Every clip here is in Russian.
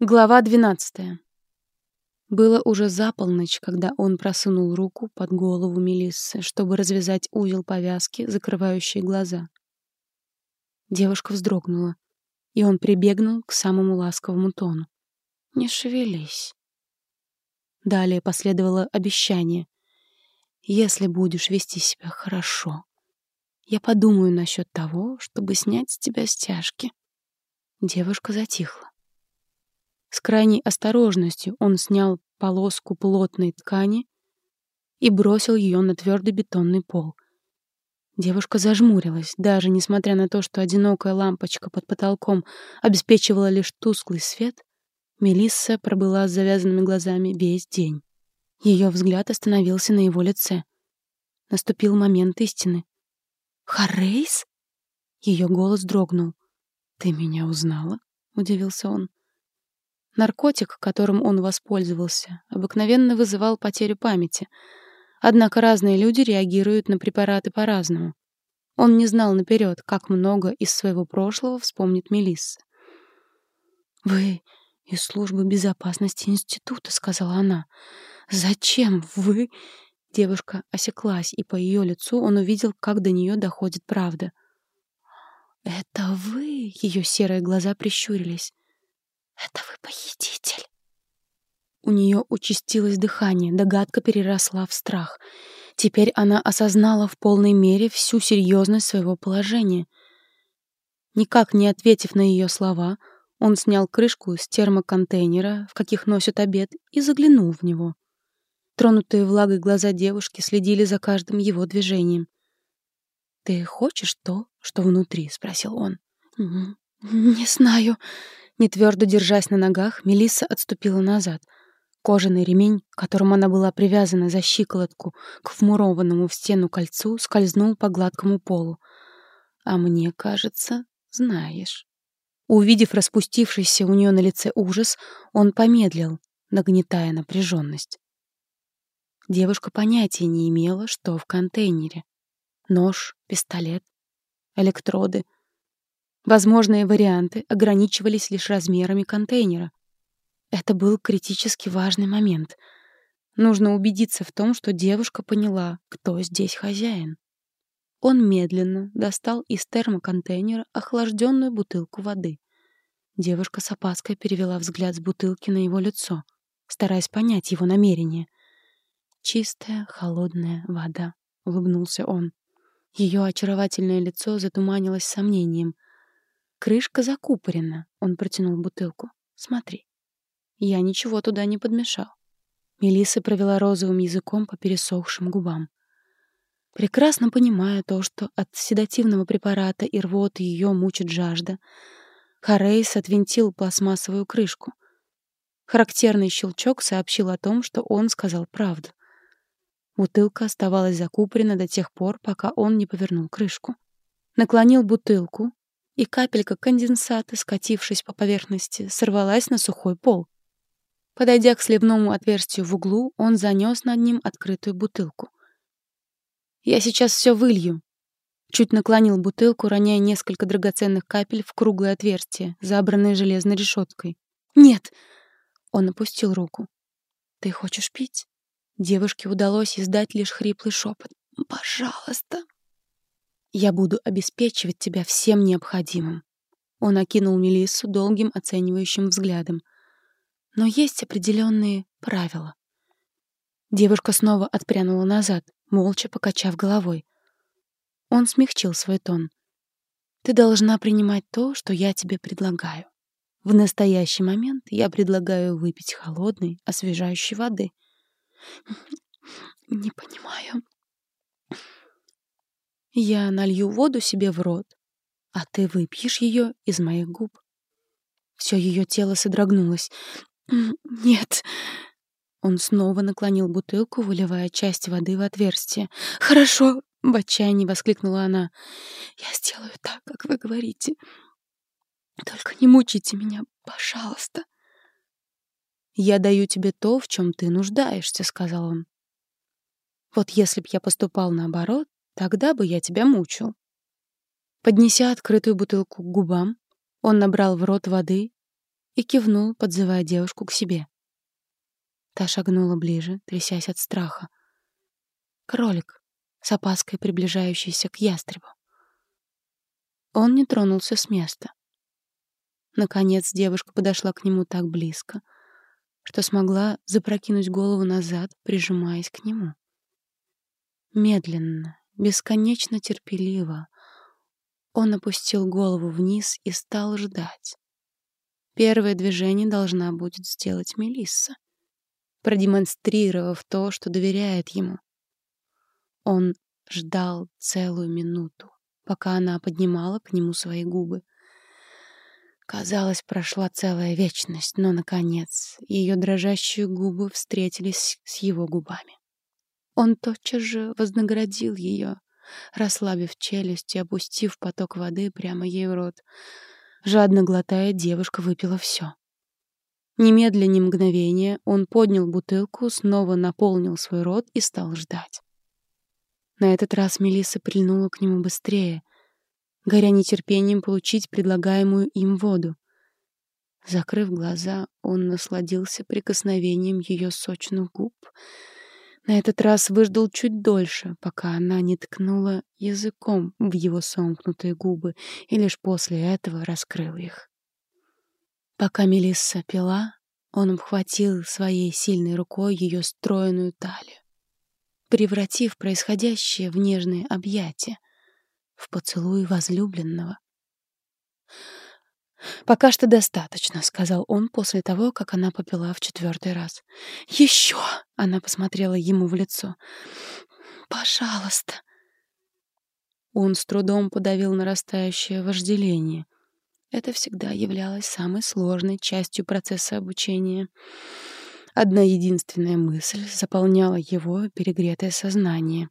Глава 12. Было уже за полночь, когда он просунул руку под голову Мелиссы, чтобы развязать узел повязки, закрывающий глаза. Девушка вздрогнула, и он прибегнул к самому ласковому тону. «Не шевелись». Далее последовало обещание. «Если будешь вести себя хорошо, я подумаю насчет того, чтобы снять с тебя стяжки». Девушка затихла. С крайней осторожностью он снял полоску плотной ткани и бросил ее на твердый бетонный пол. Девушка зажмурилась, даже несмотря на то, что одинокая лампочка под потолком обеспечивала лишь тусклый свет, Мелисса пробыла с завязанными глазами весь день. Ее взгляд остановился на его лице. Наступил момент истины. «Харрейс?» Ее голос дрогнул. «Ты меня узнала?» — удивился он. Наркотик, которым он воспользовался, обыкновенно вызывал потерю памяти. Однако разные люди реагируют на препараты по-разному. Он не знал наперед, как много из своего прошлого вспомнит Мелисса. «Вы из службы безопасности института», — сказала она. «Зачем вы...» Девушка осеклась, и по ее лицу он увидел, как до нее доходит правда. «Это вы?» — ее серые глаза прищурились. «Это вы похититель?» У нее участилось дыхание, догадка переросла в страх. Теперь она осознала в полной мере всю серьезность своего положения. Никак не ответив на ее слова, он снял крышку с термоконтейнера, в каких носят обед, и заглянул в него. Тронутые влагой глаза девушки следили за каждым его движением. «Ты хочешь то, что внутри?» — спросил он. «Не знаю», не твердо держась на ногах, Мелисса отступила назад. Кожаный ремень, которым она была привязана за щиколотку к вмурованному в стену кольцу, скользнул по гладкому полу. «А мне кажется, знаешь». Увидев распустившийся у нее на лице ужас, он помедлил, нагнетая напряженность. Девушка понятия не имела, что в контейнере. Нож, пистолет, электроды — Возможные варианты ограничивались лишь размерами контейнера. Это был критически важный момент. Нужно убедиться в том, что девушка поняла, кто здесь хозяин. Он медленно достал из термоконтейнера охлажденную бутылку воды. Девушка с опаской перевела взгляд с бутылки на его лицо, стараясь понять его намерение. «Чистая, холодная вода», — улыбнулся он. Ее очаровательное лицо затуманилось сомнением — Крышка закупорена. Он протянул бутылку. Смотри. Я ничего туда не подмешал. Мелисса провела розовым языком по пересохшим губам. Прекрасно понимая то, что от седативного препарата и рвоты ее мучит жажда, Харейс отвинтил пластмассовую крышку. Характерный щелчок сообщил о том, что он сказал правду. Бутылка оставалась закупорена до тех пор, пока он не повернул крышку. Наклонил бутылку, и капелька конденсата, скатившись по поверхности, сорвалась на сухой пол. Подойдя к сливному отверстию в углу, он занес над ним открытую бутылку. «Я сейчас все вылью», Чуть наклонил бутылку, роняя несколько драгоценных капель в круглое отверстие, забранное железной решеткой. «Нет!» Он опустил руку. «Ты хочешь пить?» Девушке удалось издать лишь хриплый шепот. «Пожалуйста!» Я буду обеспечивать тебя всем необходимым. Он окинул Мелиссу долгим оценивающим взглядом. Но есть определенные правила. Девушка снова отпрянула назад, молча покачав головой. Он смягчил свой тон. Ты должна принимать то, что я тебе предлагаю. В настоящий момент я предлагаю выпить холодной, освежающей воды. Не понимаю, я налью воду себе в рот, а ты выпьешь ее из моих губ. Все ее тело содрогнулось. «Нет». Он снова наклонил бутылку, выливая часть воды в отверстие. «Хорошо!» — в отчаянии воскликнула она. «Я сделаю так, как вы говорите. Только не мучите меня, пожалуйста». «Я даю тебе то, в чем ты нуждаешься», — сказал он. «Вот если б я поступал наоборот, Тогда бы я тебя мучил. Поднеся открытую бутылку к губам, он набрал в рот воды и кивнул, подзывая девушку к себе. Та шагнула ближе, трясясь от страха. Кролик, с опаской приближающийся к ястребу. Он не тронулся с места. Наконец девушка подошла к нему так близко, что смогла запрокинуть голову назад, прижимаясь к нему. Медленно, бесконечно терпеливо он опустил голову вниз и стал ждать. Первое движение должна будет сделать Мелисса, продемонстрировав то, что доверяет ему. Он ждал целую минуту, пока она поднимала к нему свои губы. Казалось, прошла целая вечность, но, наконец, ее дрожащие губы встретились с его губами. Он тотчас же вознаградил ее, расслабив челюсть и опустив поток воды прямо ей в рот. Жадно глотая, девушка выпила все. Немедля ни мгновения он поднял бутылку, снова наполнил свой рот и стал ждать. На этот раз Мелисса прильнула к нему быстрее, горя нетерпением получить предлагаемую им воду. Закрыв глаза, он насладился прикосновением ее сочных губ. На этот раз выждал чуть дольше, пока она не ткнула языком в его сомкнутые губы, и лишь после этого раскрыл их. Пока Мелисса пила, он обхватил своей сильной рукой ее стройную талию превратив происходящее в нежные объятия, в поцелуй возлюбленного. «Пока что достаточно», — сказал он после того, как она попила в четвертый раз. «Еще!» — она посмотрела ему в лицо. «Пожалуйста!» Он с трудом подавил нарастающее вожделение. Это всегда являлось самой сложной частью процесса обучения. Одна единственная мысль заполняла его перегретое сознание.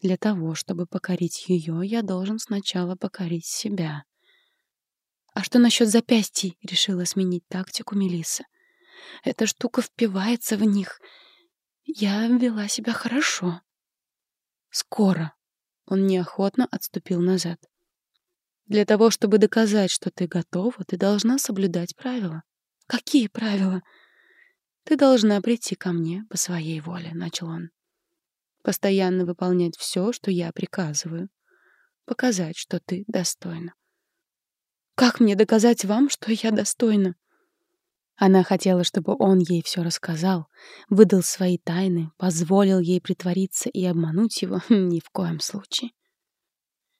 Для того, чтобы покорить ее, я должен сначала покорить себя. «А что насчет запястий?» — решила сменить тактику Мелисса. «Эта штука впивается в них. Я вела себя хорошо». «Скоро». Он неохотно отступил назад. «Для того, чтобы доказать, что ты готова, ты должна соблюдать правила». «Какие правила?» «Ты должна прийти ко мне по своей воле», — начал он. «Постоянно выполнять все, что я приказываю. Показать, что ты достойна». «Как мне доказать вам, что я достойна?» Она хотела, чтобы он ей все рассказал, выдал свои тайны, позволил ей притвориться и обмануть его ни в коем случае.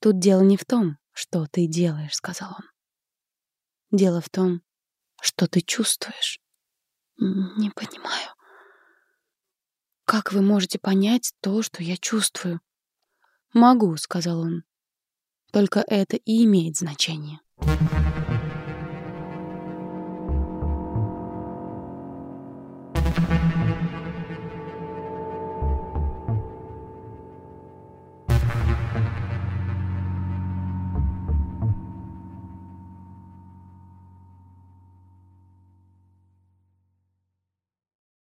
«Тут дело не в том, что ты делаешь», — сказал он. «Дело в том, что ты чувствуешь». Не понимаю. Как вы можете понять то, что я чувствую? Могу, сказал он. Только это и имеет значение. you